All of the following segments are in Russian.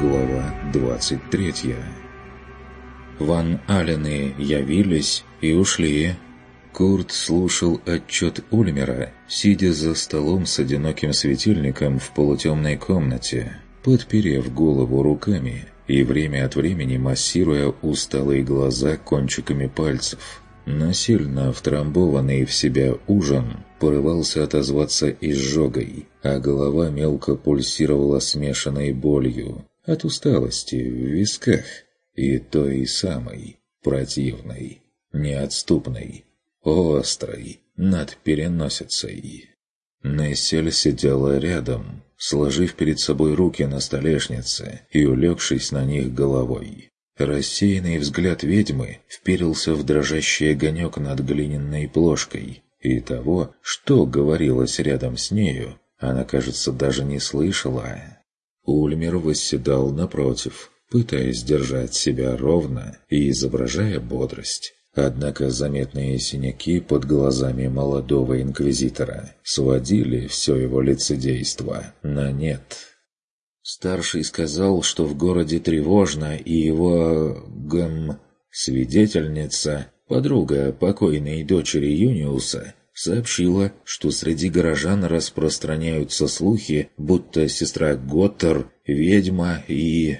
Глава 23 Ван Алены явились и ушли. Курт слушал отчет Ульмера, сидя за столом с одиноким светильником в полутемной комнате, подперев голову руками и время от времени массируя усталые глаза кончиками пальцев. Насильно втрамбованный в себя ужин порывался отозваться изжогой, а голова мелко пульсировала смешанной болью от усталости в висках и той самой противной, неотступной, острой над переносицей. Нессель сидела рядом, сложив перед собой руки на столешнице и улегшись на них головой. Рассеянный взгляд ведьмы вперился в дрожащий огонек над глиняной плошкой, и того, что говорилось рядом с нею, она, кажется, даже не слышала. Ульмер восседал напротив, пытаясь держать себя ровно и изображая бодрость. Однако заметные синяки под глазами молодого инквизитора сводили все его лицедейство на нет. Старший сказал, что в городе тревожно, и его... гм... свидетельница, подруга покойной дочери Юниуса, сообщила, что среди горожан распространяются слухи, будто сестра Готтер — ведьма и...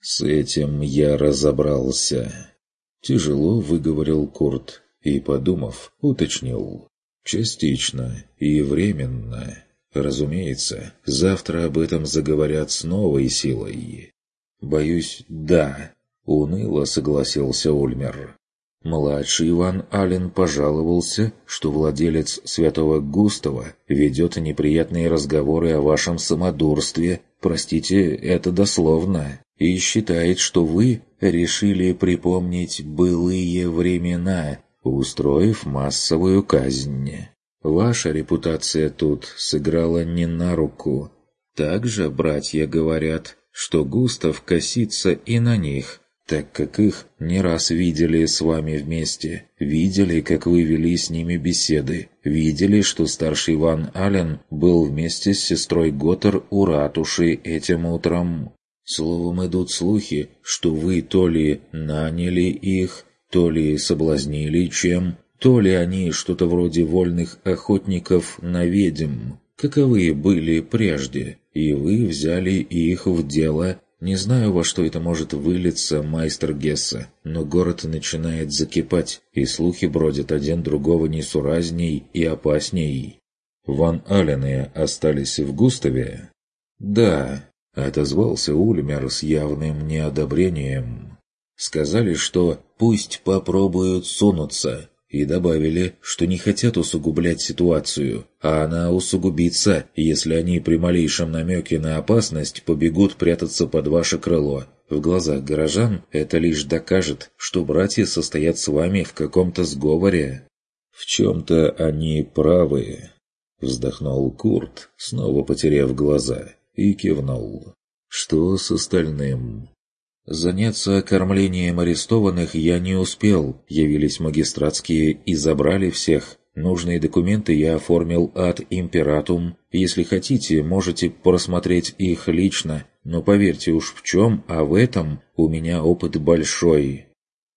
С этим я разобрался. Тяжело выговорил Курт и, подумав, уточнил. Частично и временно. Разумеется, завтра об этом заговорят с новой силой. Боюсь, да, уныло согласился Ульмер. Младший Иван Аллен пожаловался, что владелец Святого Густава ведет неприятные разговоры о вашем самодурстве, простите, это дословно, и считает, что вы решили припомнить былые времена, устроив массовую казнь. Ваша репутация тут сыграла не на руку. Также братья говорят, что Густав косится и на них, так как их не раз видели с вами вместе, видели, как вы вели с ними беседы, видели, что старший Иван Аллен был вместе с сестрой Готтер у ратуши этим утром. Словом, идут слухи, что вы то ли наняли их, то ли соблазнили чем, то ли они что-то вроде вольных охотников на ведьм, каковые были прежде, и вы взяли их в дело. Не знаю, во что это может вылиться, майстер Гесса, но город начинает закипать, и слухи бродят один другого несуразней и опасней. Ван Алены остались в Густаве? Да, отозвался Ульмер с явным неодобрением. Сказали, что пусть попробуют сунуться, и добавили, что не хотят усугублять ситуацию, а она усугубится, если они при малейшем намеке на опасность побегут прятаться под ваше крыло. В глазах горожан это лишь докажет, что братья состоят с вами в каком-то сговоре. «В чем-то они правы», — вздохнул Курт, снова потеряв глаза, и кивнул. «Что с остальным?» Заняться кормлением арестованных я не успел. Явились магистратские и забрали всех. Нужные документы я оформил от императум. Если хотите, можете просмотреть их лично. Но поверьте уж в чем, а в этом у меня опыт большой.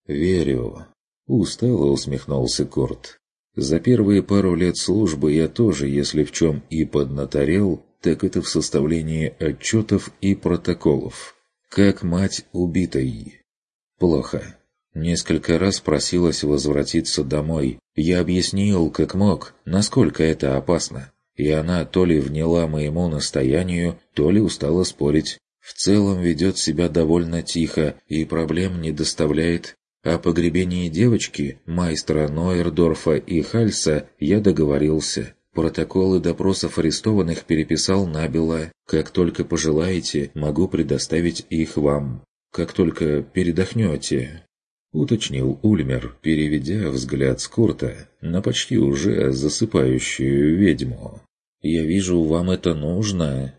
«Верю», — устало усмехнулся Корт. «За первые пару лет службы я тоже, если в чем и поднаторел, так это в составлении отчетов и протоколов как мать убитой. Плохо. Несколько раз просилась возвратиться домой. Я объяснил, как мог, насколько это опасно. И она то ли вняла моему настоянию, то ли устала спорить. В целом ведет себя довольно тихо и проблем не доставляет. О погребении девочки, майстра Нойердорфа и Хальса я договорился. Протоколы допросов арестованных переписал набело. Как только пожелаете, могу предоставить их вам. Как только передохнете. Уточнил Ульмер, переведя взгляд с Курта на почти уже засыпающую ведьму. «Я вижу, вам это нужно».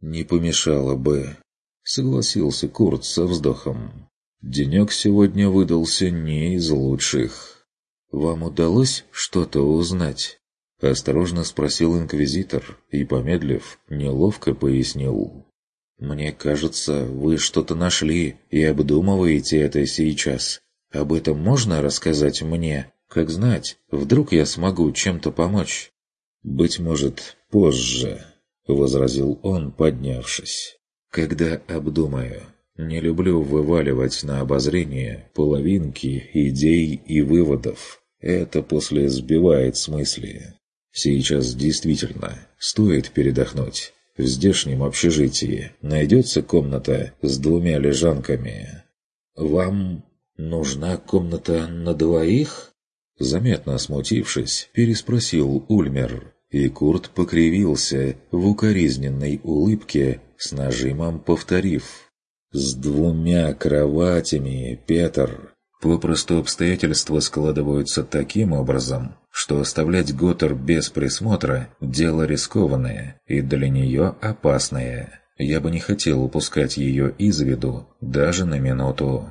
«Не помешало бы», — согласился Курт со вздохом. «Денек сегодня выдался не из лучших. Вам удалось что-то узнать?» Осторожно спросил инквизитор и, помедлив, неловко пояснил. Мне кажется, вы что-то нашли и обдумываете это сейчас. Об этом можно рассказать мне? Как знать, вдруг я смогу чем-то помочь?» «Быть может, позже», — возразил он, поднявшись. «Когда обдумаю. Не люблю вываливать на обозрение половинки идей и выводов. Это после сбивает с мысли. Сейчас действительно стоит передохнуть. В здешнем общежитии найдется комната с двумя лежанками. «Вам нужна комната на двоих?» Заметно смутившись, переспросил Ульмер, и Курт покривился в укоризненной улыбке, с нажимом повторив. «С двумя кроватями, Петр!» Попросту обстоятельства складываются таким образом, что оставлять Готтер без присмотра – дело рискованное и для нее опасное. Я бы не хотел упускать ее из виду даже на минуту.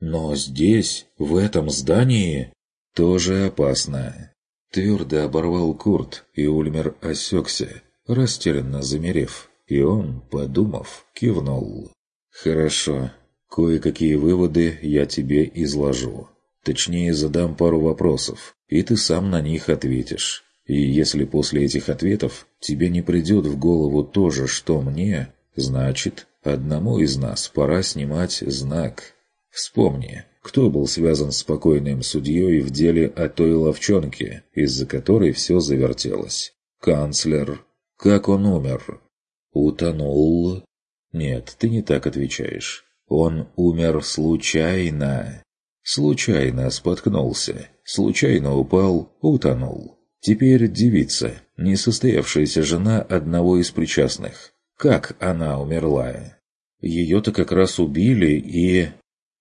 Но здесь, в этом здании, тоже опасно. Твердо оборвал Курт, и Ульмер осекся, растерянно замерев, и он, подумав, кивнул. «Хорошо, кое-какие выводы я тебе изложу. Точнее, задам пару вопросов, и ты сам на них ответишь. И если после этих ответов тебе не придет в голову то же, что мне, значит, одному из нас пора снимать знак. Вспомни, кто был связан с покойным судьей в деле о той ловчонке, из-за которой все завертелось. Канцлер. Как он умер? Утонул? Нет, ты не так отвечаешь. Он умер случайно. Случайно споткнулся, случайно упал, утонул. Теперь девица, несостоявшаяся жена одного из причастных. Как она умерла? Ее-то как раз убили и...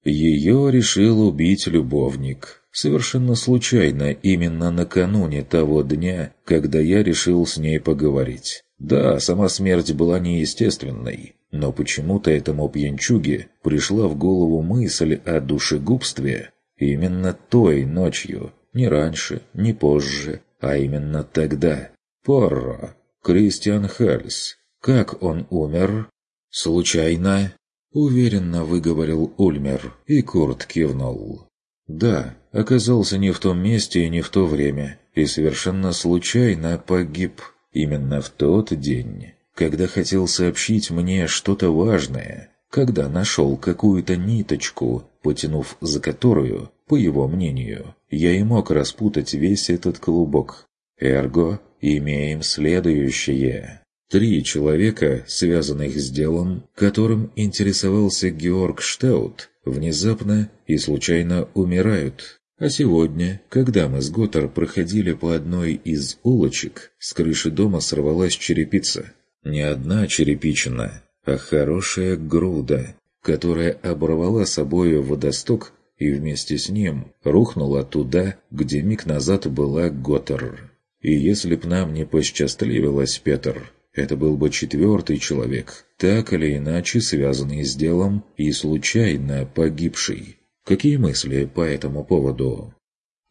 Ее решил убить любовник. Совершенно случайно, именно накануне того дня, когда я решил с ней поговорить. Да, сама смерть была неестественной, но почему-то этому пьянчуге пришла в голову мысль о душегубстве именно той ночью, не раньше, не позже, а именно тогда. Порро, Кристиан Хельс. Как он умер? Случайно? Уверенно выговорил Ульмер, и Курт кивнул. Да, оказался не в том месте и не в то время, и совершенно случайно погиб именно в тот день когда хотел сообщить мне что-то важное, когда нашел какую-то ниточку, потянув за которую, по его мнению, я и мог распутать весь этот клубок. Эрго, имеем следующее. Три человека, связанных с делом, которым интересовался Георг Штаут, внезапно и случайно умирают. А сегодня, когда мы с Готтер проходили по одной из улочек, с крыши дома сорвалась черепица. Не одна черепичина, а хорошая груда, которая оборвала собою водосток и вместе с ним рухнула туда, где миг назад была Готтер. И если б нам не посчастливилось, Петр, это был бы четвертый человек, так или иначе связанный с делом и случайно погибший. Какие мысли по этому поводу?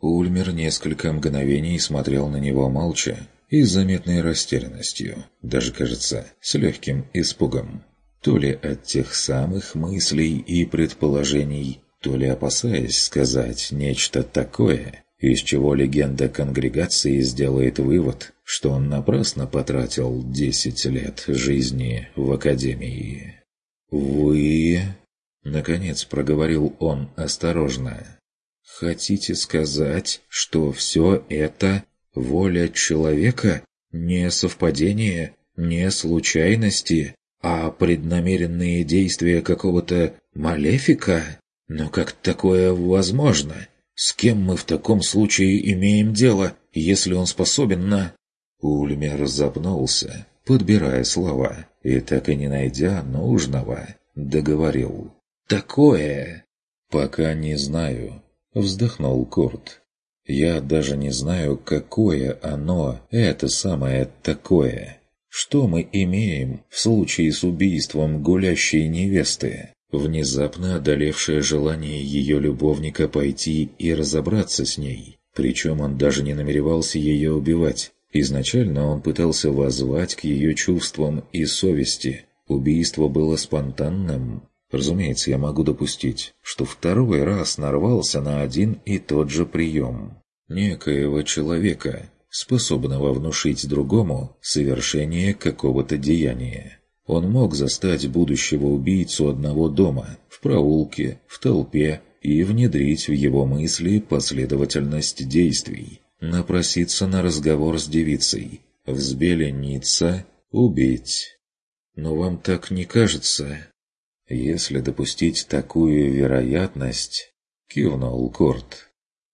Ульмер несколько мгновений смотрел на него молча, и с заметной растерянностью, даже, кажется, с легким испугом. То ли от тех самых мыслей и предположений, то ли опасаясь сказать нечто такое, из чего легенда конгрегации сделает вывод, что он напрасно потратил 10 лет жизни в Академии. «Вы...» — наконец проговорил он осторожно. «Хотите сказать, что все это Воля человека – не совпадение, не случайности, а преднамеренные действия какого-то малефика? Но как такое возможно? С кем мы в таком случае имеем дело, если он способен на...» Ульмер запнулся, подбирая слова, и так и не найдя нужного, договорил. «Такое!» «Пока не знаю», — вздохнул Курт. Я даже не знаю, какое оно, это самое такое. Что мы имеем в случае с убийством гулящей невесты? Внезапно одолевшее желание ее любовника пойти и разобраться с ней. Причем он даже не намеревался ее убивать. Изначально он пытался воззвать к ее чувствам и совести. Убийство было спонтанным. Разумеется, я могу допустить, что второй раз нарвался на один и тот же прием. Некоего человека, способного внушить другому совершение какого-то деяния. Он мог застать будущего убийцу одного дома, в проулке, в толпе и внедрить в его мысли последовательность действий. Напроситься на разговор с девицей, взбелениться, убить. Но вам так не кажется? Если допустить такую вероятность, кивнул Корт,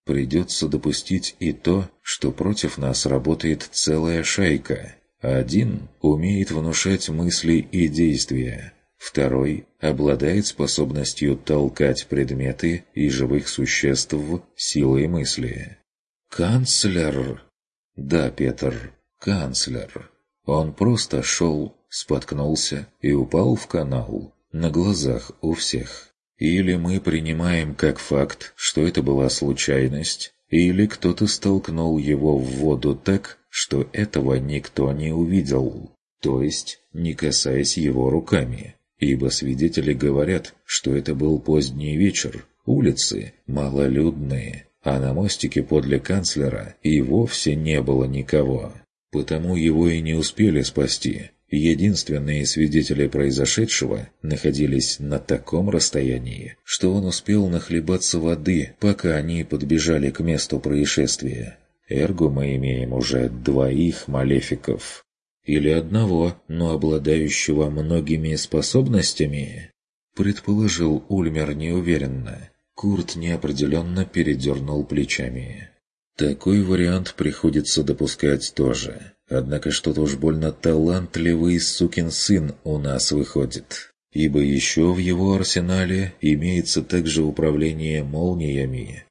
придется допустить и то, что против нас работает целая шайка. Один умеет внушать мысли и действия, второй обладает способностью толкать предметы и живых существ силой мысли. «Канцлер!» «Да, Петр, канцлер!» Он просто шел, споткнулся и упал в канал на глазах у всех. Или мы принимаем как факт, что это была случайность, или кто-то столкнул его в воду так, что этого никто не увидел, то есть не касаясь его руками, ибо свидетели говорят, что это был поздний вечер, улицы малолюдные, а на мостике подле канцлера и вовсе не было никого. Потому его и не успели спасти. Единственные свидетели произошедшего находились на таком расстоянии, что он успел нахлебаться воды, пока они подбежали к месту происшествия. Эрго мы имеем уже двоих малефиков. Или одного, но обладающего многими способностями? Предположил Ульмер неуверенно. Курт неопределенно передернул плечами. Такой вариант приходится допускать тоже. Однако что-то уж больно талантливый сукин сын у нас выходит. Ибо еще в его арсенале имеется также управление молниями,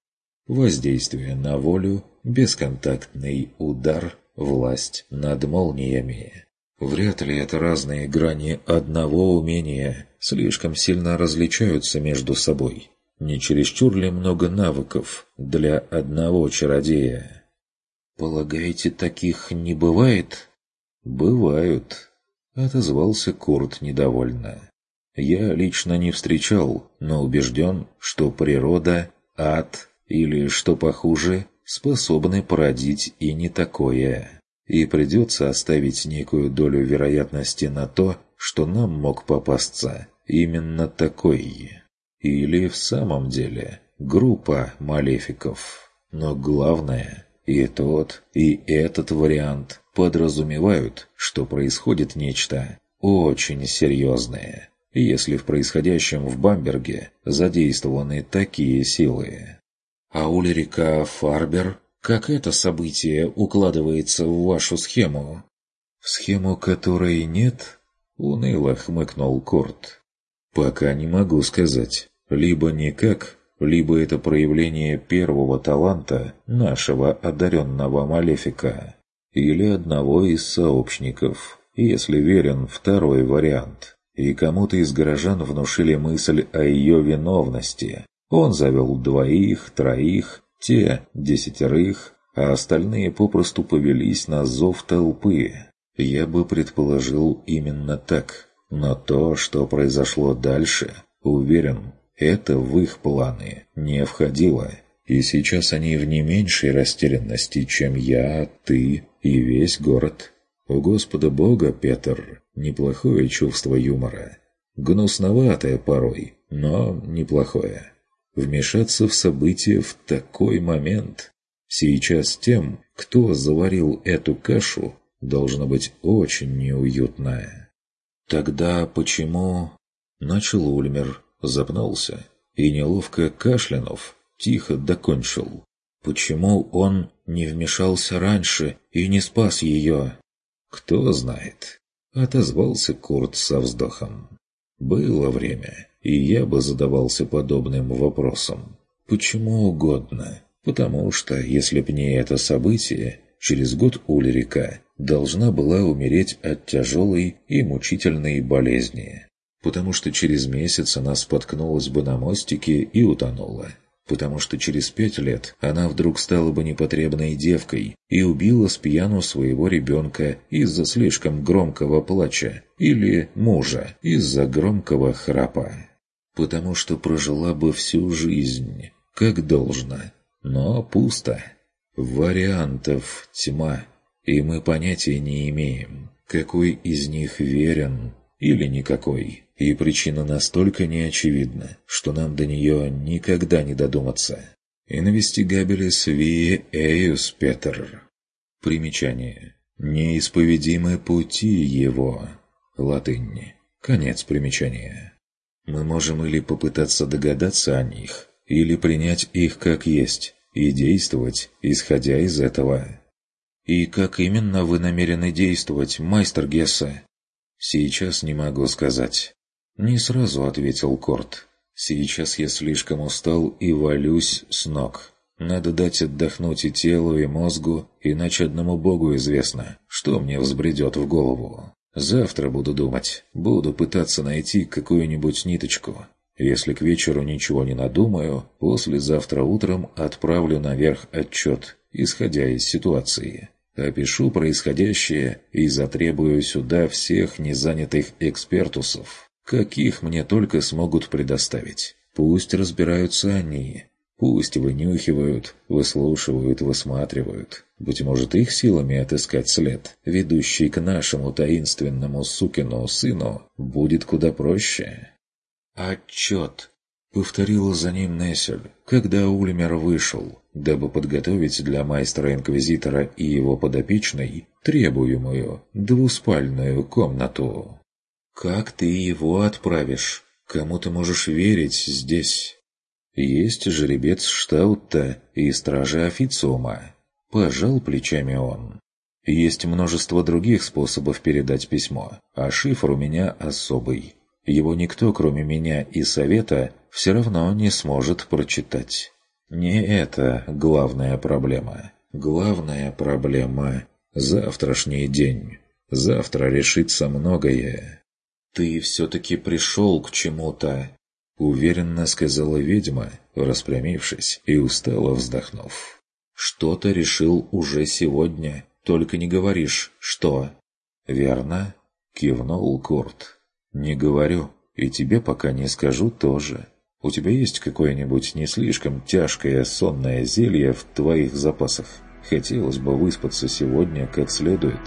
воздействие на волю, бесконтактный удар, власть над молниями. Вряд ли это разные грани одного умения слишком сильно различаются между собой. Не чересчур ли много навыков для одного чародея? «Полагаете, таких не бывает?» «Бывают», — отозвался Курт недовольно. «Я лично не встречал, но убежден, что природа, ад или, что похуже, способны породить и не такое. И придется оставить некую долю вероятности на то, что нам мог попасться именно такой». Или в самом деле группа малефиков. Но главное, и тот, и этот вариант подразумевают, что происходит нечто очень серьезное, если в происходящем в Бамберге задействованы такие силы. А Ульрика Фарбер, как это событие укладывается в вашу схему? В схему которой нет? Уныло хмыкнул Корт. Пока не могу сказать. Либо никак, либо это проявление первого таланта нашего одаренного Малефика, или одного из сообщников, если верен второй вариант. И кому-то из горожан внушили мысль о ее виновности. Он завел двоих, троих, те десятерых, а остальные попросту повелись на зов толпы. Я бы предположил именно так. Но то, что произошло дальше, уверен, это в их планы не входило. И сейчас они в не меньшей растерянности, чем я, ты и весь город. У Господа Бога, Петр, неплохое чувство юмора. Гнусноватое порой, но неплохое. Вмешаться в события в такой момент. Сейчас тем, кто заварил эту кашу, должно быть очень неуютно. Тогда почему... Начал Ульмер, запнулся и, неловко кашлянув, тихо докончил. Почему он не вмешался раньше и не спас ее? Кто знает, отозвался Курт со вздохом. Было время, и я бы задавался подобным вопросом. Почему угодно. Потому что, если б не это событие, через год Ульрика должна была умереть от тяжелой и мучительной болезни потому что через месяц она споткнулась бы на мостике и утонула. потому что через пять лет она вдруг стала бы непотребной девкой и убила с пьяну своего ребенка из-за слишком громкого плача или мужа из-за громкого храпа. Потому что прожила бы всю жизнь, как должно, но пусто. Вариантов тьма, и мы понятия не имеем, какой из них верен или никакой. И причина настолько неочевидна, что нам до нее никогда не додуматься. Инвестигабелис вие эйус Петер. Примечание. Неисповедимы пути его. Латынь. Конец примечания. Мы можем или попытаться догадаться о них, или принять их как есть и действовать, исходя из этого. «И как именно вы намерены действовать, майстер Гесса?» «Сейчас не могу сказать. «Не сразу», — ответил Корт. «Сейчас я слишком устал и валюсь с ног. Надо дать отдохнуть и телу, и мозгу, иначе одному богу известно, что мне взбредет в голову. Завтра буду думать, буду пытаться найти какую-нибудь ниточку. Если к вечеру ничего не надумаю, послезавтра утром отправлю наверх отчет, исходя из ситуации. Опишу происходящее и затребую сюда всех незанятых экспертусов» каких мне только смогут предоставить. Пусть разбираются они, пусть вынюхивают, выслушивают, высматривают. Быть может, их силами отыскать след, ведущий к нашему таинственному сукину сыну, будет куда проще. «Отчет!» — повторила за ним Нессель, когда Ульмер вышел, дабы подготовить для майстра-инквизитора и его подопечной требуемую двуспальную комнату. Как ты его отправишь? Кому ты можешь верить здесь? Есть жеребец Штаутта и стражи официума. Пожал плечами он. Есть множество других способов передать письмо, а шифр у меня особый. Его никто, кроме меня и совета, все равно не сможет прочитать. Не это главная проблема. Главная проблема – завтрашний день. Завтра решится многое. «Ты все-таки пришел к чему-то», — уверенно сказала ведьма, распрямившись и устало вздохнув. «Что-то решил уже сегодня, только не говоришь, что». «Верно?» — кивнул Курт. «Не говорю, и тебе пока не скажу тоже. У тебя есть какое-нибудь не слишком тяжкое сонное зелье в твоих запасах? Хотелось бы выспаться сегодня как следует».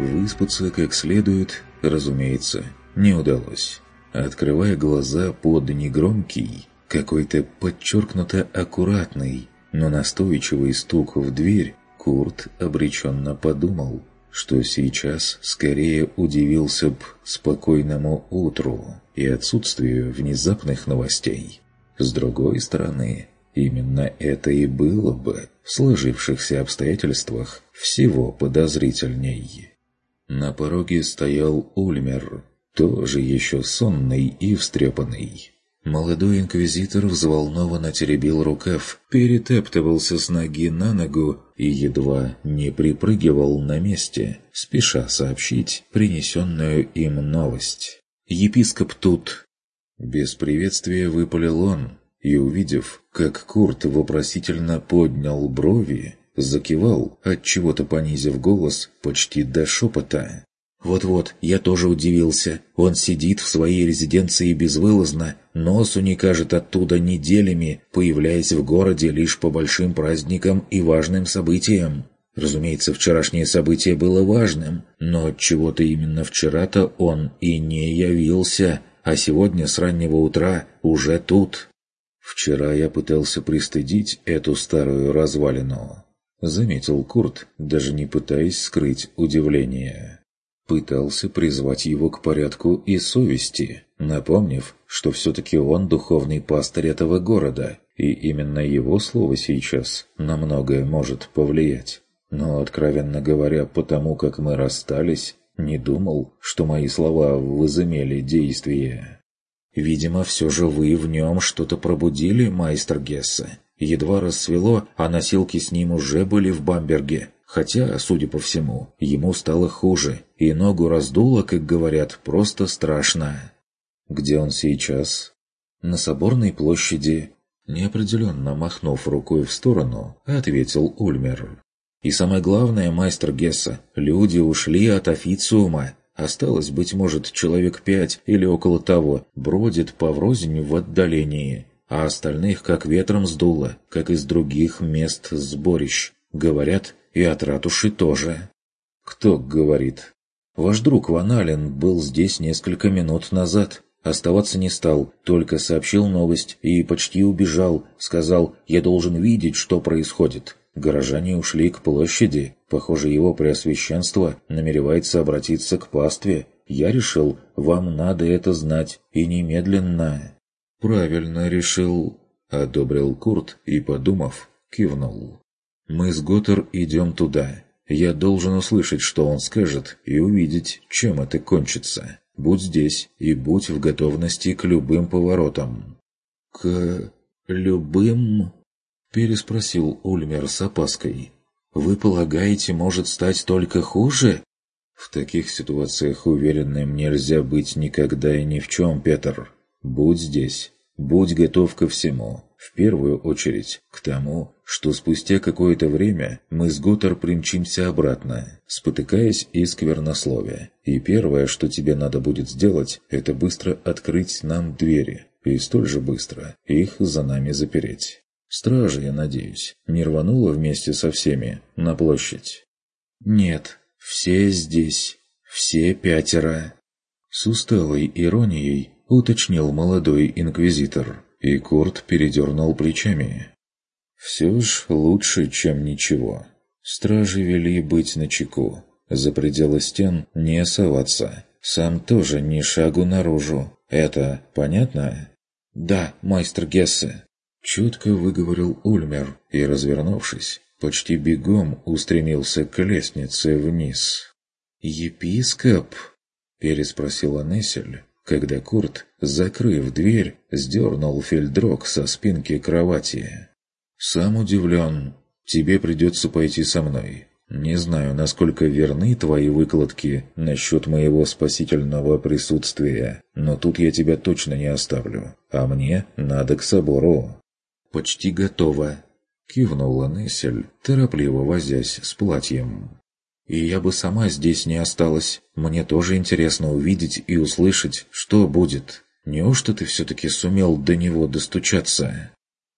Выспаться как следует, разумеется, не удалось. Открывая глаза под негромкий, какой-то подчеркнуто аккуратный, но настойчивый стук в дверь, Курт обреченно подумал, что сейчас скорее удивился б спокойному утру и отсутствию внезапных новостей. С другой стороны, именно это и было бы в сложившихся обстоятельствах всего подозрительней. На пороге стоял Ульмер, тоже еще сонный и встрепанный. Молодой инквизитор взволнованно теребил рукав, перетептывался с ноги на ногу и едва не припрыгивал на месте, спеша сообщить принесенную им новость. «Епископ тут!» Без приветствия выпалил он, и, увидев, как Курт вопросительно поднял брови, закивал, отчего-то понизив голос почти до шепота. «Вот-вот, я тоже удивился. Он сидит в своей резиденции безвылазно, носу не кажет оттуда неделями, появляясь в городе лишь по большим праздникам и важным событиям. Разумеется, вчерашнее событие было важным, но чего-то именно вчера-то он и не явился, а сегодня с раннего утра уже тут. Вчера я пытался пристыдить эту старую развалину, Заметил Курт, даже не пытаясь скрыть удивление. Пытался призвать его к порядку и совести, напомнив, что все-таки он духовный пастырь этого города, и именно его слово сейчас на многое может повлиять. Но, откровенно говоря, потому как мы расстались, не думал, что мои слова возымели действие. Видимо, все же вы в нем что-то пробудили, майстер Гессе. Едва рассвело, а носилки с ним уже были в Бамберге. Хотя, судя по всему, ему стало хуже, и ногу раздуло, как говорят, просто страшно. Где он сейчас? На Соборной площади. Неопределенно махнув рукой в сторону, ответил Ульмер. И самое главное, майстер Гесса, люди ушли от официума. Осталось, быть может, человек пять или около того, бродит поврознь в отдалении, а остальных как ветром сдуло, как из других мест сборищ. Говорят, и от ратуши тоже. Кто говорит? Ваш друг Ван Ален был здесь несколько минут назад. Оставаться не стал, только сообщил новость и почти убежал. Сказал, я должен видеть, что происходит. Горожане ушли к площади. Похоже, его преосвященство намеревается обратиться к пастве. Я решил, вам надо это знать, и немедленно. «Правильно решил», — одобрил Курт и, подумав, кивнул. Мы с Готтер идем туда. Я должен услышать, что он скажет, и увидеть, чем это кончится. Будь здесь и будь в готовности к любым поворотам». «К... любым?» – переспросил Ульмер с опаской. «Вы полагаете, может стать только хуже?» «В таких ситуациях уверенным нельзя быть никогда и ни в чем, Петр. Будь здесь, будь готов ко всему. В первую очередь к тому, что спустя какое-то время мы с Готтер примчимся обратно, спотыкаясь и сквернословия. И первое, что тебе надо будет сделать, это быстро открыть нам двери, и столь же быстро их за нами запереть. Стража, я надеюсь, не рванула вместе со всеми на площадь? Нет, все здесь, все пятеро. С усталой иронией уточнил молодой инквизитор и Курт передернул плечами. «Все ж лучше, чем ничего. Стражи вели быть начеку. За пределы стен не соваться. Сам тоже ни шагу наружу. Это понятно?» «Да, майстер Гессе», — чутко выговорил Ульмер и, развернувшись, почти бегом устремился к лестнице вниз. «Епископ?» — переспросила Нессель когда Курт, закрыв дверь, сдернул фельдрок со спинки кровати. «Сам удивлен. Тебе придется пойти со мной. Не знаю, насколько верны твои выкладки насчет моего спасительного присутствия, но тут я тебя точно не оставлю, а мне надо к собору». «Почти готово», — кивнула Нессель, торопливо возясь с платьем. И я бы сама здесь не осталась. Мне тоже интересно увидеть и услышать, что будет. Неужто ты все-таки сумел до него достучаться?»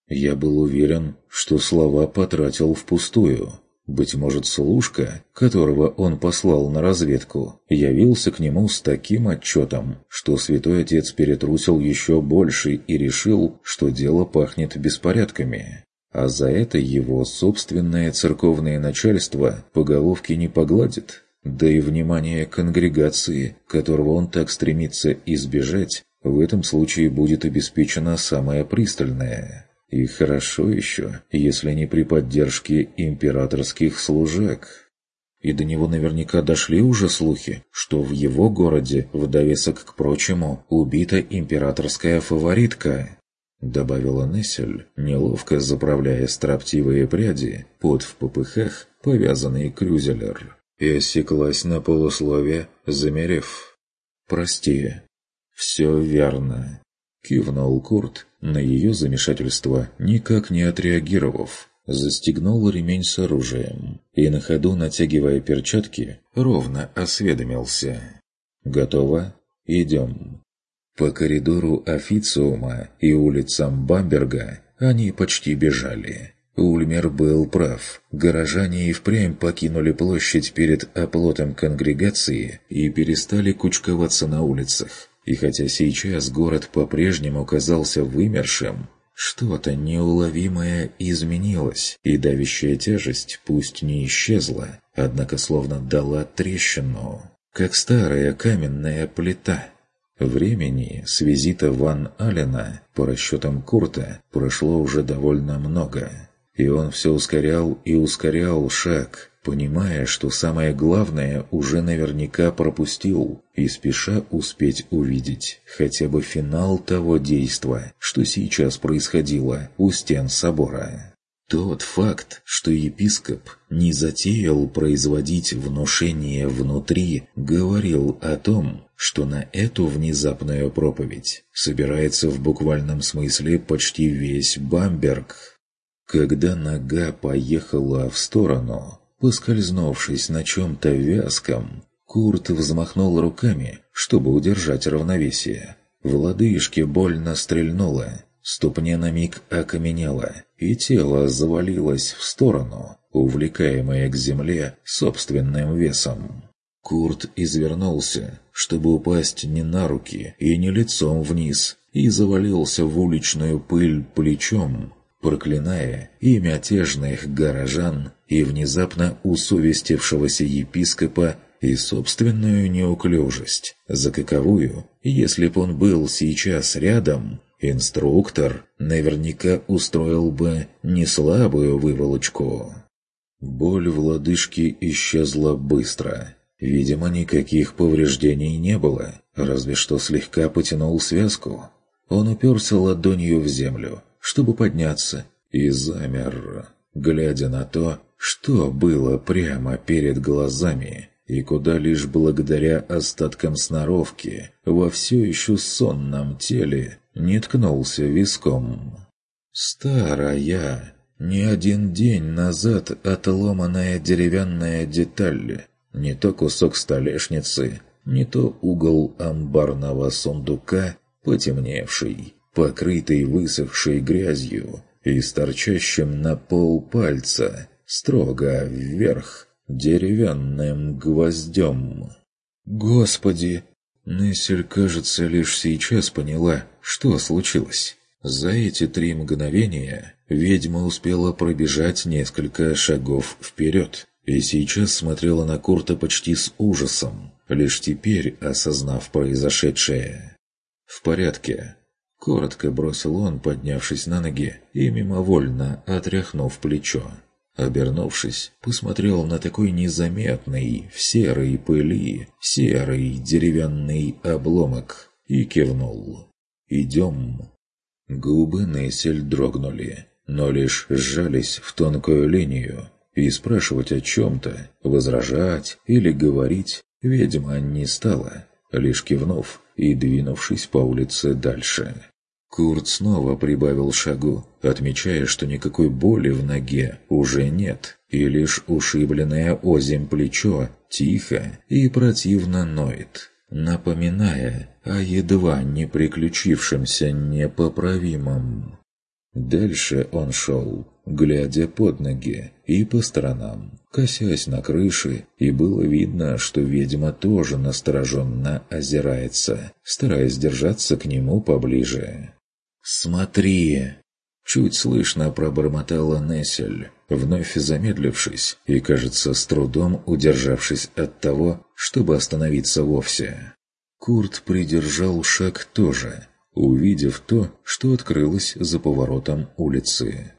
Я был уверен, что слова потратил впустую. Быть может, служка, которого он послал на разведку, явился к нему с таким отчетом, что святой отец перетрусил еще больше и решил, что дело пахнет беспорядками а за это его собственное церковное начальство по головке не погладит. Да и внимание конгрегации, которого он так стремится избежать, в этом случае будет обеспечено самое пристальное. И хорошо еще, если не при поддержке императорских служек. И до него наверняка дошли уже слухи, что в его городе, в довесок к прочему, убита императорская фаворитка добавила Нессель, неловко заправляя строптивые пряди под в попыхах повязанный крюзелер, и осеклась на полуслове, замерев. «Прости». «Все верно», — кивнул Курт, на ее замешательство никак не отреагировав. Застегнул ремень с оружием и на ходу, натягивая перчатки, ровно осведомился. «Готово? Идем». По коридору официума и улицам Бамберга они почти бежали. Ульмер был прав. Горожане и впрямь покинули площадь перед оплотом конгрегации и перестали кучковаться на улицах. И хотя сейчас город по-прежнему казался вымершим, что-то неуловимое изменилось, и давящая тяжесть пусть не исчезла, однако словно дала трещину, как старая каменная плита – Времени с визита Ван Алена, по расчетам Курта, прошло уже довольно много. И он все ускорял и ускорял шаг, понимая, что самое главное уже наверняка пропустил, и спеша успеть увидеть хотя бы финал того действа, что сейчас происходило у стен собора. Тот факт, что епископ не затеял производить внушение внутри, говорил о том, что на эту внезапную проповедь собирается в буквальном смысле почти весь Бамберг. Когда нога поехала в сторону, поскользнувшись на чем-то вязком, Курт взмахнул руками, чтобы удержать равновесие. В лодыжке больно стрельнуло, ступня на миг окаменела, и тело завалилось в сторону, увлекаемое к земле собственным весом. Курт извернулся, чтобы упасть не на руки и не лицом вниз, и завалился в уличную пыль плечом, проклиная и мятежных горожан, и внезапно усовестившегося епископа и собственную неуклюжесть, за каковую, если б он был сейчас рядом, инструктор наверняка устроил бы неслабую выволочку. Боль в лодыжке исчезла быстро. Видимо, никаких повреждений не было, разве что слегка потянул связку. Он уперся ладонью в землю, чтобы подняться, и замер, глядя на то, что было прямо перед глазами и куда лишь благодаря остаткам сноровки во все еще сонном теле не ткнулся виском. Старая, не один день назад отломанная деревянная деталь, не то кусок столешницы, не то угол амбарного сундука, потемневший, покрытый высохшей грязью и с торчащим на пол пальца, строго вверх, деревянным гвоздем. «Господи!» Нессель, кажется, лишь сейчас поняла, что случилось. За эти три мгновения ведьма успела пробежать несколько шагов вперед и сейчас смотрела на Курта почти с ужасом, лишь теперь осознав произошедшее. «В порядке», — коротко бросил он, поднявшись на ноги и мимовольно отряхнув плечо. Обернувшись, посмотрел на такой незаметный, в серой пыли, серый деревянный обломок и кивнул. «Идем». Губы Нессель дрогнули, но лишь сжались в тонкую линию, и спрашивать о чем-то, возражать или говорить ведьма не стала, лишь кивнув и двинувшись по улице дальше. Курт снова прибавил шагу, отмечая, что никакой боли в ноге уже нет, и лишь ушибленное озим плечо тихо и противно ноет, напоминая о едва не приключившемся непоправимом. Дальше он шел, глядя под ноги и по сторонам, косясь на крыши, и было видно, что ведьма тоже настороженно озирается, стараясь держаться к нему поближе. «Смотри!» Чуть слышно пробормотала Нессель, вновь замедлившись и, кажется, с трудом удержавшись от того, чтобы остановиться вовсе. Курт придержал шаг тоже, увидев то, что открылось за поворотом улицы.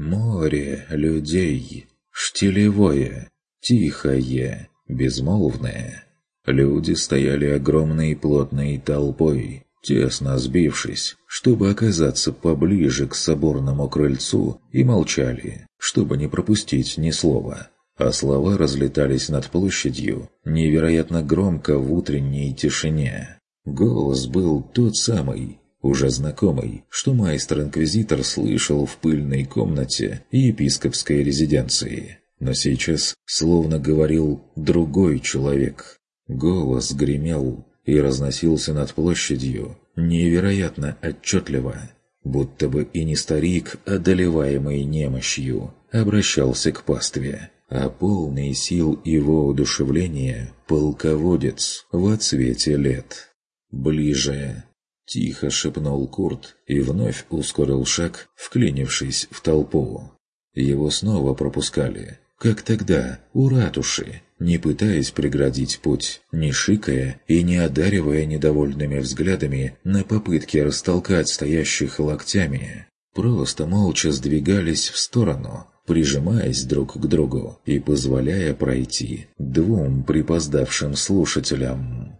Море людей, штилевое, тихое, безмолвное. Люди стояли огромной плотной толпой, тесно сбившись, чтобы оказаться поближе к соборному крыльцу, и молчали, чтобы не пропустить ни слова. А слова разлетались над площадью невероятно громко в утренней тишине. Голос был тот самый, уже знакомый, что майстер-инквизитор слышал в пыльной комнате епископской резиденции. Но сейчас словно говорил другой человек. Голос гремел и разносился над площадью невероятно отчетливо, будто бы и не старик, одолеваемый немощью, обращался к пастве, а полный сил и воодушевления полководец в отсвете лет. «Ближе!» – тихо шепнул Курт и вновь ускорил шаг, вклинившись в толпу. Его снова пропускали, как тогда, у ратуши, не пытаясь преградить путь, не шикая и не одаривая недовольными взглядами на попытки растолкать стоящих локтями. Просто молча сдвигались в сторону, прижимаясь друг к другу и позволяя пройти двум припоздавшим слушателям.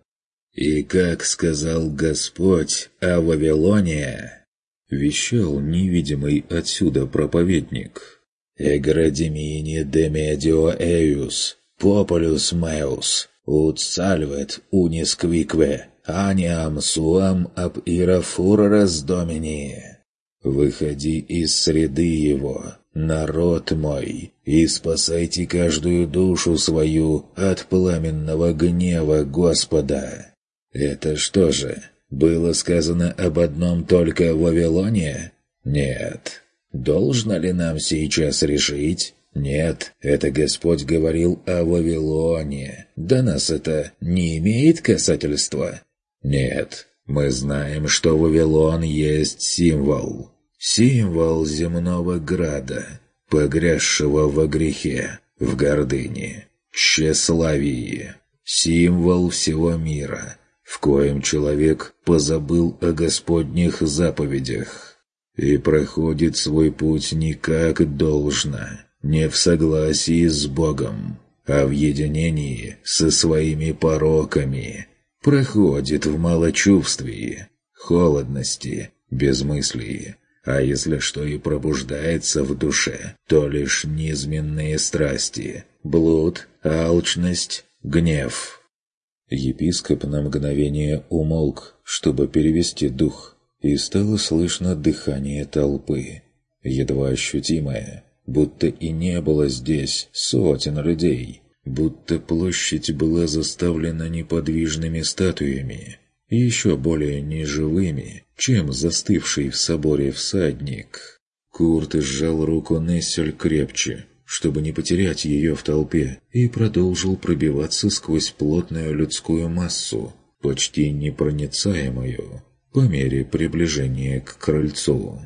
«И как сказал Господь о Вавилоне!» — вещал невидимый отсюда проповедник. эградимини medio eius, populus meus, ut salvet unis quique, аниам суам об ира фурорас домини. Выходи из среды его, народ мой, и спасайте каждую душу свою от пламенного гнева Господа. Это что же, было сказано об одном только Вавилоне? Нет. Должно ли нам сейчас решить? Нет, это Господь говорил о Вавилоне. До нас это не имеет касательства? Нет, мы знаем, что Вавилон есть символ. Символ земного града, погрязшего во грехе, в гордыне, тщеславии. Символ всего мира, в коем человек позабыл о Господних заповедях. И проходит свой путь не как должно, не в согласии с Богом, а в единении со своими пороками, проходит в малочувствии, холодности, безмыслии, а если что и пробуждается в душе, то лишь низменные страсти, блуд, алчность, гнев. Епископ на мгновение умолк, чтобы перевести дух, и стало слышно дыхание толпы, едва ощутимое, будто и не было здесь сотен людей, будто площадь была заставлена неподвижными статуями, еще более неживыми, чем застывший в соборе всадник. Курт сжал руку Нессель крепче, чтобы не потерять ее в толпе, и продолжил пробиваться сквозь плотную людскую массу, почти непроницаемую, по мере приближения к крыльцу.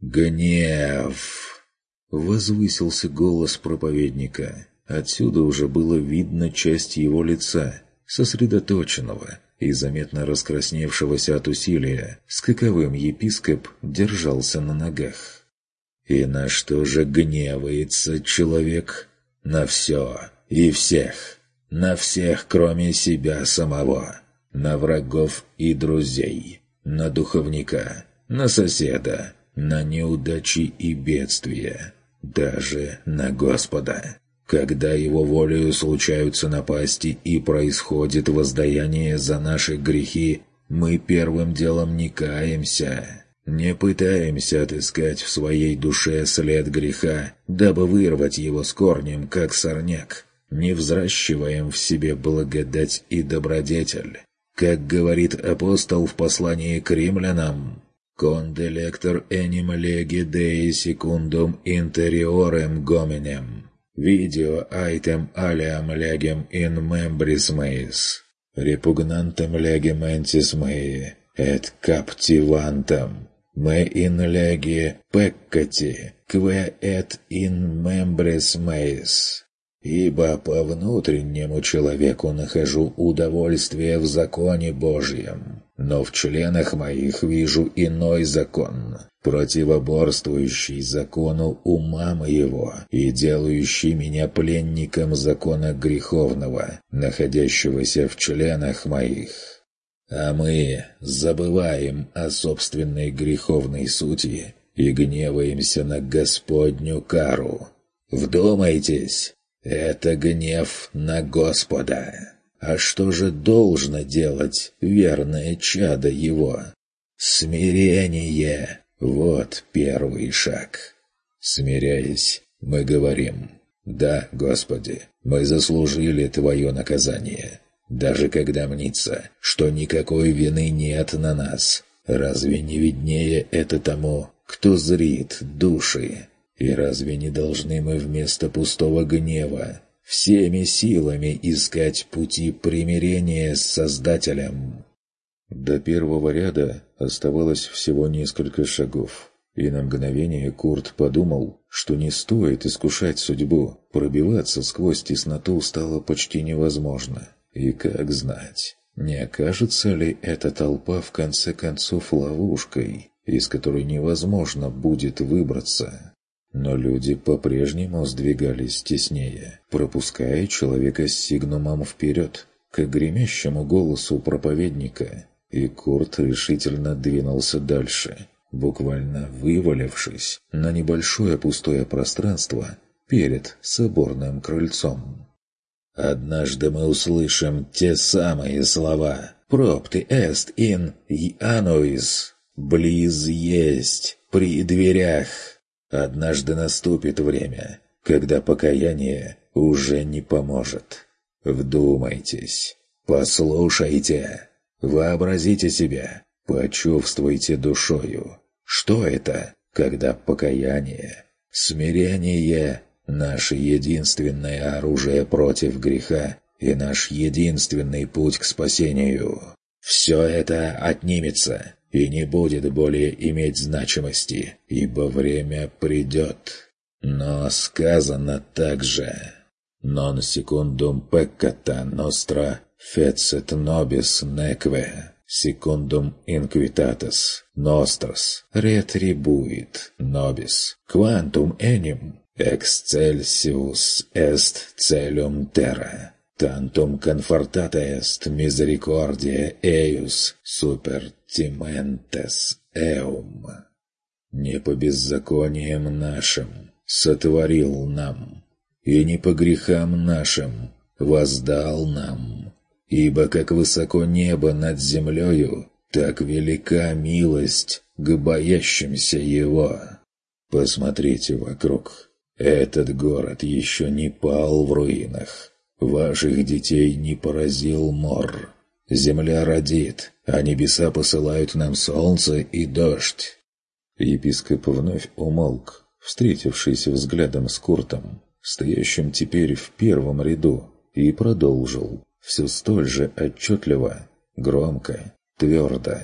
«Гнев!» — возвысился голос проповедника. Отсюда уже было видно часть его лица, сосредоточенного и заметно раскрасневшегося от усилия, с каковым епископ держался на ногах. «И на что же гневается человек? На все и всех, на всех, кроме себя самого, на врагов и друзей, на духовника, на соседа, на неудачи и бедствия, даже на Господа. Когда его волею случаются напасти и происходит воздаяние за наши грехи, мы первым делом не каемся, не пытаемся отыскать в своей душе след греха, дабы вырвать его с корнем, как сорняк, не взращиваем в себе благодать и добродетель. Как говорит апостол в послании к римлянам, «Конде лектор эним леги деи секундум интериорем гоминем» Видео айтем алиам легем ин мембрис меис. Репугнантам легем ентис меи. Эт каптивантам. Me in legi peccati, кве эт ин мембрис meis. Ибо по внутреннему человеку нахожу удовольствие в законе Божьем, но в членах моих вижу иной закон, противоборствующий закону ума моего и делающий меня пленником закона греховного, находящегося в членах моих. А мы забываем о собственной греховной сути и гневаемся на Господню кару. Вдумайтесь, это гнев на Господа. А что же должно делать верное чадо его? Смирение — вот первый шаг. Смиряясь, мы говорим «Да, Господи, мы заслужили Твое наказание». Даже когда мнится, что никакой вины нет на нас, разве не виднее это тому, кто зрит души? И разве не должны мы вместо пустого гнева всеми силами искать пути примирения с Создателем? До первого ряда оставалось всего несколько шагов, и на мгновение Курт подумал, что не стоит искушать судьбу, пробиваться сквозь тесноту стало почти невозможно. И как знать, не окажется ли эта толпа в конце концов ловушкой, из которой невозможно будет выбраться? Но люди по-прежнему сдвигались теснее, пропуская человека с сигнумом вперед, к гремящему голосу проповедника, и Курт решительно двинулся дальше, буквально вывалившись на небольшое пустое пространство перед соборным крыльцом. Однажды мы услышим те самые слова «Пропты эст ин Иануис» «Близ есть, при дверях». Однажды наступит время, когда покаяние уже не поможет. Вдумайтесь, послушайте, вообразите себя, почувствуйте душою. Что это, когда покаяние, смирение – наше единственное оружие против греха и наш единственный путь к спасению? Все это отнимется и не будет более иметь значимости, ибо время придет. Но сказано также «Non secundum peccata nostra fecit nobis neque, secundum inquitatus nostras retribuit nobis, quantum enim excelsius est celum terra». Tantum confortata est misericordia eius super timentes eum. Не по беззакониям нашим сотворил нам, и не по грехам нашим воздал нам. Ибо как высоко небо над землею, так велика милость к боящимся его. Посмотрите вокруг. Этот город еще не пал в руинах. Ваших детей не поразил мор. Земля родит, а небеса посылают нам солнце и дождь. Епископ вновь умолк, встретившись взглядом с Куртом, стоящим теперь в первом ряду, и продолжил, все столь же отчетливо, громко, твердо.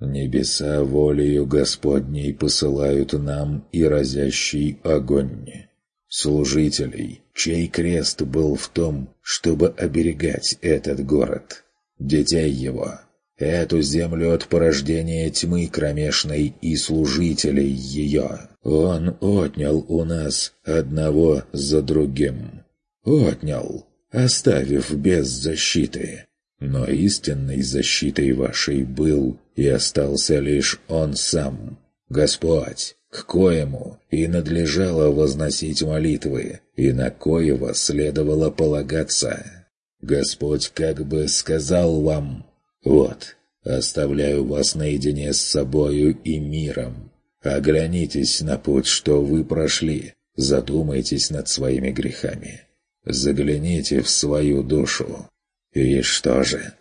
«Небеса волею Господней посылают нам и разящий огонь. Служителей, чей крест был в том, чтобы оберегать этот город, детей его, эту землю от порождения тьмы кромешной и служителей ее. Он отнял у нас одного за другим. Отнял, оставив без защиты. Но истинной защитой вашей был и остался лишь Он сам, Господь, к коему и надлежало возносить молитвы, и на коего следовало полагаться. Господь как бы сказал вам «Вот, оставляю вас наедине с собою и миром. Оглянитесь на путь, что вы прошли, задумайтесь над своими грехами. Загляните в свою душу. И что же?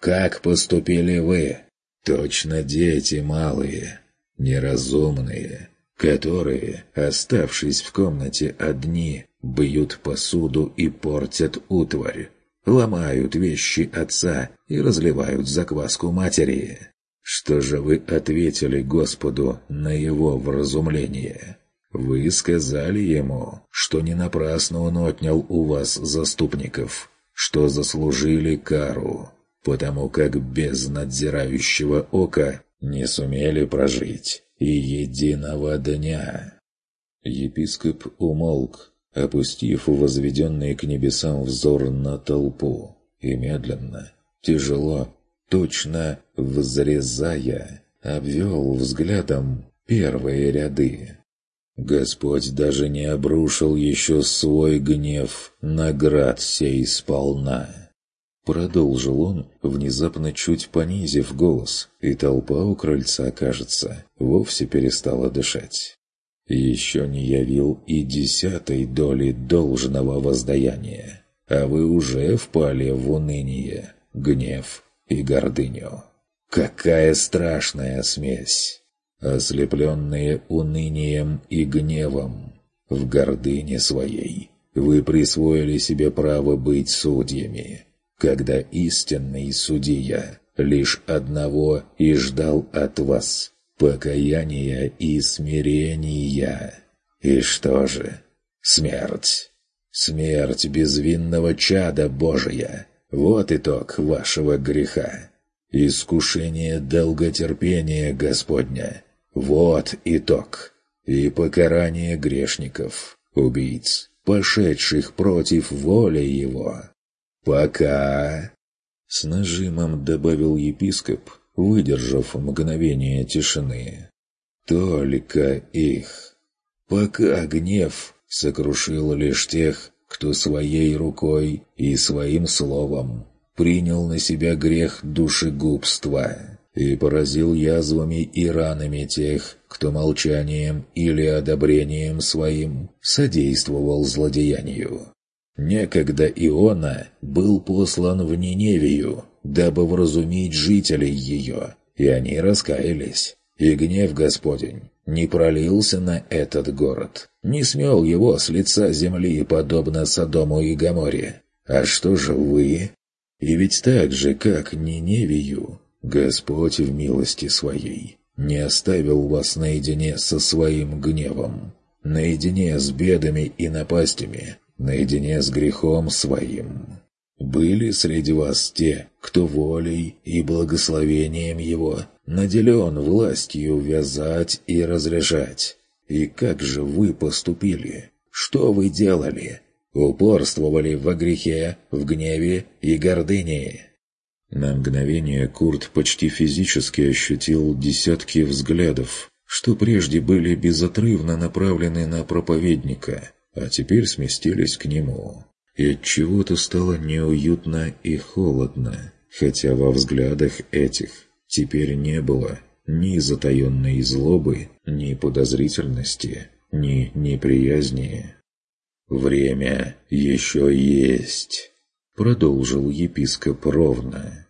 Как поступили вы? Точно дети малые, неразумные, которые, оставшись в комнате одни, бьют посуду и портят утварь, ломают вещи отца и разливают закваску матери. Что же вы ответили Господу на его вразумление? Вы сказали ему, что не напрасно он отнял у вас заступников, что заслужили кару, потому как без надзирающего ока не сумели прожить и единого дня. Епископ умолк, опустив возведенный к небесам взор на толпу, и медленно, тяжело, точно взрезая, обвел взглядом первые ряды. Господь даже не обрушил еще свой гнев на град сей сполна. Продолжил он, внезапно чуть понизив голос, и толпа у крыльца, кажется, вовсе перестала дышать. Еще не явил и десятой доли должного воздаяния, а вы уже впали в уныние, гнев и гордыню. Какая страшная смесь! Ослепленные унынием и гневом, в гордыне своей, вы присвоили себе право быть судьями, когда истинный судья лишь одного и ждал от вас – покаяния и смирения. И что же? Смерть. Смерть безвинного чада Божия. Вот итог вашего греха. Искушение долготерпения Господня. Вот итог. И покарание грешников, убийц, пошедших против воли Его. «Пока!» С нажимом добавил епископ, выдержав мгновение тишины. Только их. Пока гнев сокрушил лишь тех, кто своей рукой и своим словом принял на себя грех душегубства и поразил язвами и ранами тех, кто молчанием или одобрением своим содействовал злодеянию. Некогда Иона был послан в Ниневию, дабы вразумить жителей ее, и они раскаялись. И гнев Господень не пролился на этот город, не смел его с лица земли, подобно Содому и Гаморе. А что же вы? И ведь так же, как Ниневию, Господь в милости Своей не оставил вас наедине со Своим гневом, наедине с бедами и напастями, наедине с грехом Своим. Были среди вас те, кто волей и благословением Его наделен властью вязать и разряжать. И как же вы поступили? Что вы делали? Упорствовали во грехе, в гневе и гордыне. На мгновение Курт почти физически ощутил десятки взглядов, что прежде были безотрывно направлены на проповедника, а теперь сместились к нему. И от чего-то стало неуютно и холодно, хотя во взглядах этих теперь не было ни затаенной злобы, ни подозрительности, ни неприязни. «Время еще есть», — продолжил епископ ровно.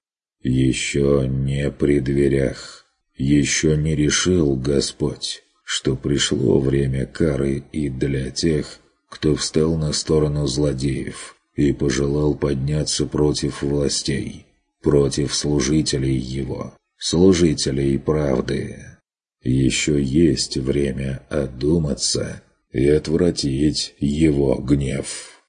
«Еще не при дверях, еще не решил Господь, что пришло время кары и для тех, кто встал на сторону злодеев и пожелал подняться против властей, против служителей его, служителей правды. Еще есть время одуматься и отвратить его гнев.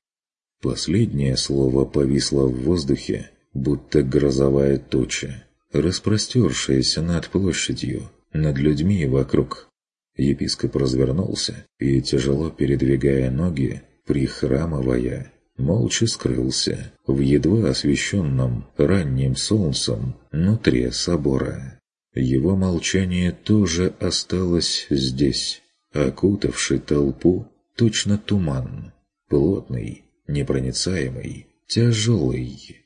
Последнее слово повисло в воздухе, будто грозовая туча, распростершаяся над площадью, над людьми вокруг. Епископ развернулся и, тяжело передвигая ноги, прихрамывая, молча скрылся в едва освещенном ранним солнцем внутри собора. Его молчание тоже осталось здесь, окутавший толпу точно туман, плотный, непроницаемый, тяжелый.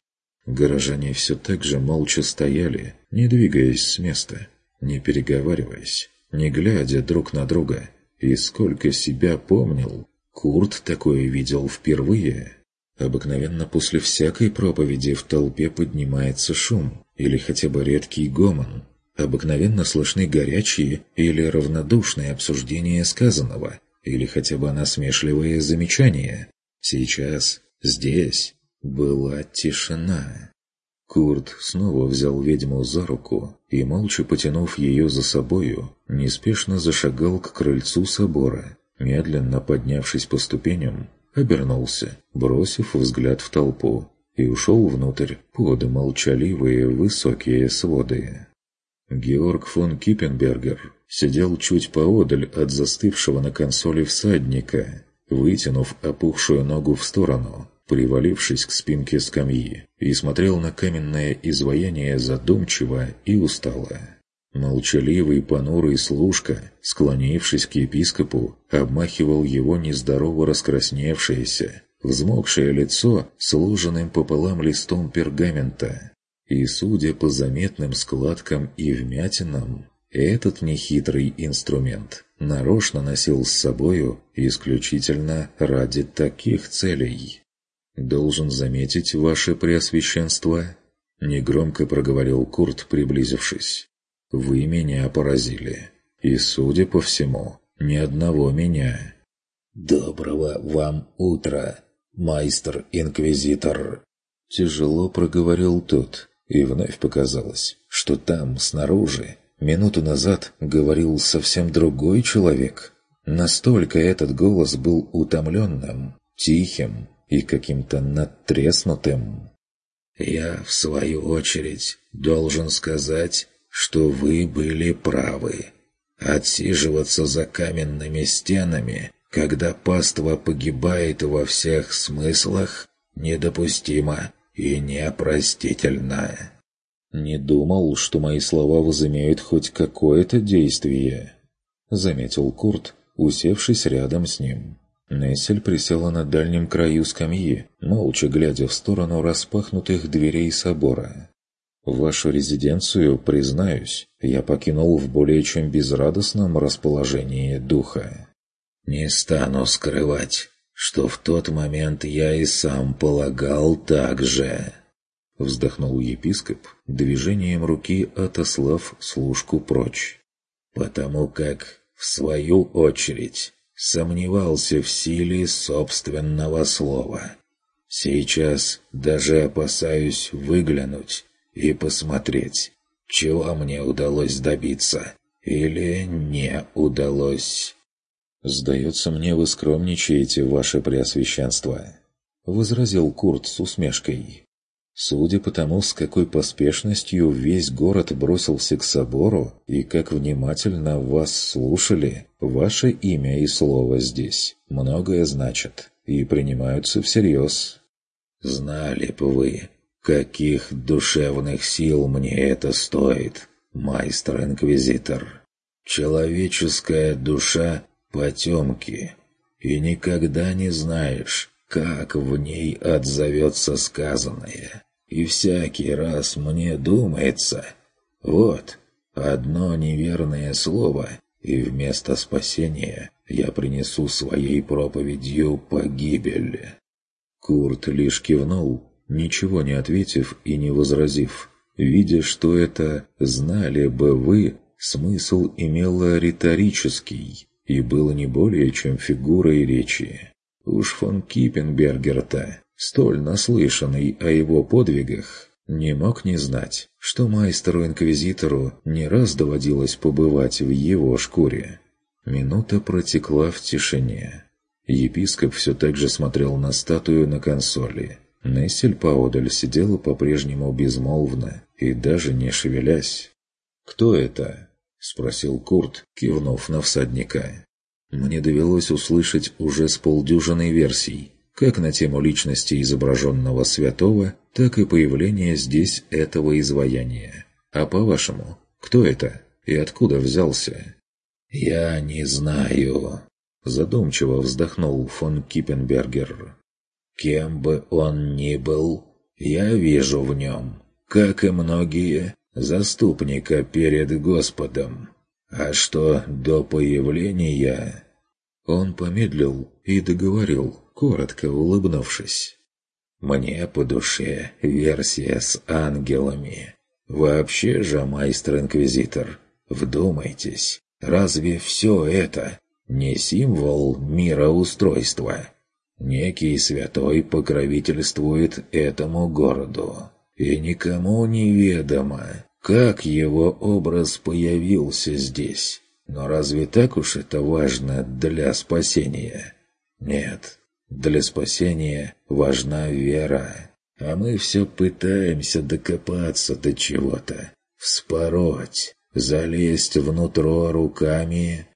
Горожане все так же молча стояли, не двигаясь с места, не переговариваясь, не глядя друг на друга. И сколько себя помнил, Курт такое видел впервые. Обыкновенно после всякой проповеди в толпе поднимается шум, или хотя бы редкий гомон. Обыкновенно слышны горячие или равнодушные обсуждения сказанного, или хотя бы насмешливые замечания. Сейчас, здесь, была тишина. Курт снова взял ведьму за руку и, молча потянув ее за собою, неспешно зашагал к крыльцу собора. Медленно поднявшись по ступеням, обернулся, бросив взгляд в толпу, и ушел внутрь под молчаливые высокие своды. Георг фон Киппенбергер сидел чуть поодаль от застывшего на консоли всадника, вытянув опухшую ногу в сторону, привалившись к спинке скамьи, и смотрел на каменное изваяние задумчиво и устало. Молчаливый понурый служка, склонившись к епископу, обмахивал его нездорово раскрасневшееся, взмокшее лицо сложенным пополам листом пергамента. И, судя по заметным складкам и вмятинам, этот нехитрый инструмент нарочно носил с собою исключительно ради таких целей. «Должен заметить, ваше преосвященство», — негромко проговорил Курт, приблизившись. «Вы меня поразили. И, судя по всему, ни одного меня». «Доброго вам утра, майстер-инквизитор!» Тяжело проговорил тот, и вновь показалось, что там, снаружи, минуту назад говорил совсем другой человек. Настолько этот голос был утомленным, тихим, и каким-то надтреснутым. «Я, в свою очередь, должен сказать, что вы были правы. Отсиживаться за каменными стенами, когда паства погибает во всех смыслах, недопустимо и непростительно». «Не думал, что мои слова возымеют хоть какое-то действие». — заметил Курт, усевшись рядом с ним. Нессель присела на дальнем краю скамьи, молча глядя в сторону распахнутых дверей собора. «Вашу резиденцию, признаюсь, я покинул в более чем безрадостном расположении духа». «Не стану скрывать, что в тот момент я и сам полагал так же», — вздохнул епископ, движением руки отослав служку прочь. «Потому как, в свою очередь, сомневался в силе собственного слова. Сейчас даже опасаюсь выглянуть и посмотреть, чего мне удалось добиться или не удалось. «Сдается мне, вы скромничаете, ваше преосвященство», — возразил Курт с усмешкой. Судя по тому, с какой поспешностью весь город бросился к собору и как внимательно вас слушали, ваше имя и слово здесь многое значат и принимаются всерьез. «Знали бы вы, каких душевных сил мне это стоит, майстер-инквизитор. Человеческая душа — потемки, и никогда не знаешь, как в ней отзовется сказанное». И всякий раз мне думается, вот, одно неверное слово, и вместо спасения я принесу своей проповедью погибель. Курт лишь кивнул, ничего не ответив и не возразив, видя, что это «знали бы вы» смысл имело риторический и было не более чем фигурой речи. Уж фон Киппенбергер-то столь наслышанный о его подвигах, не мог не знать, что майстеру-инквизитору не раз доводилось побывать в его шкуре. Минута протекла в тишине. Епископ все так же смотрел на статую на консоли. Нессель поодаль сидела по-прежнему безмолвно и даже не шевелясь. «Кто это?» — спросил Курт, кивнув на всадника. Мне довелось услышать уже с полдюжины версий, как на тему личности изображенного святого, так и появления здесь этого изваяния. А по-вашему, кто это и откуда взялся? «Я не знаю», — задумчиво вздохнул фон Киппенбергер. «Кем бы он ни был, я вижу в нем, как и многие, заступника перед Господом. А что до появления...» Он помедлил и договорил, коротко улыбнувшись. «Мне по душе версия с ангелами. Вообще же, майстер-инквизитор, вдумайтесь, разве все это не символ мироустройства? Некий святой покровительствует этому городу, и никому не ведомо, как его образ появился здесь. Но разве так уж это важно для спасения? Нет, для спасения важна вера, а мы все пытаемся докопаться до чего-то, вспороть, залезть внутрь руками,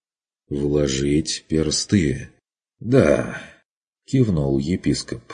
вложить персты. «Да», — кивнул епископ.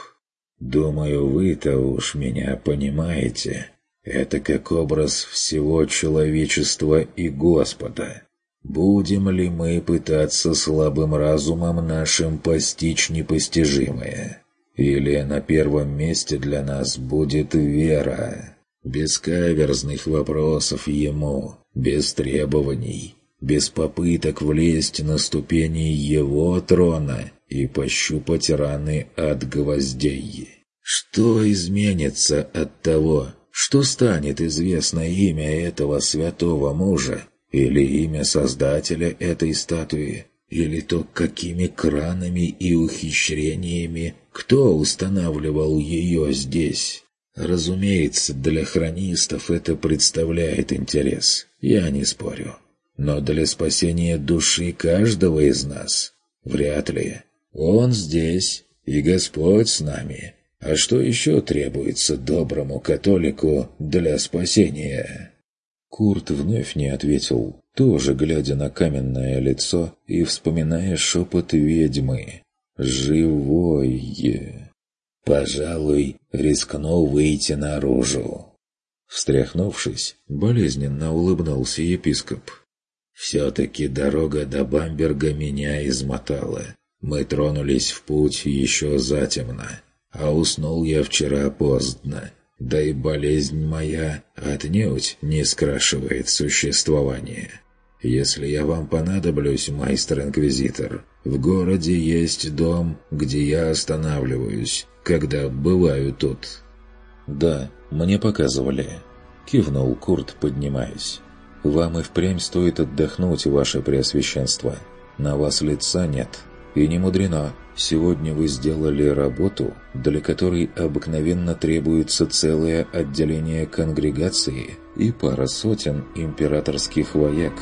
«Думаю, вы-то уж меня понимаете. Это как образ всего человечества и Господа. Будем ли мы пытаться слабым разумом нашим постичь непостижимое? Или на первом месте для нас будет вера? Без каверзных вопросов ему, без требований, без попыток влезть на ступени его трона и пощупать раны от гвоздей. Что изменится от того, что станет известно имя этого святого мужа или имя создателя этой статуи, или то, какими кранами и ухищрениями кто устанавливал ее здесь. Разумеется, для хронистов это представляет интерес, я не спорю. Но для спасения души каждого из нас вряд ли. Он здесь, и Господь с нами. А что еще требуется доброму католику для спасения?» Курт вновь не ответил, тоже глядя на каменное лицо и вспоминая шепот ведьмы. «Живое!» «Пожалуй, рискну выйти наружу». Встряхнувшись, болезненно улыбнулся епископ. Все-таки дорога до Бамберга меня измотала. Мы тронулись в путь еще затемно, а уснул я вчера поздно. Да и болезнь моя отнюдь не скрашивает существование. Если я вам понадоблюсь, майстер-инквизитор, в городе есть дом, где я останавливаюсь, когда бываю тут». «Да, мне показывали», — кивнул Курт, поднимаясь. «Вам и впрямь стоит отдохнуть, ваше преосвященство. На вас лица нет. И не мудрено. Сегодня вы сделали работу, для которой обыкновенно требуется целое отделение конгрегации и пара сотен императорских вояк».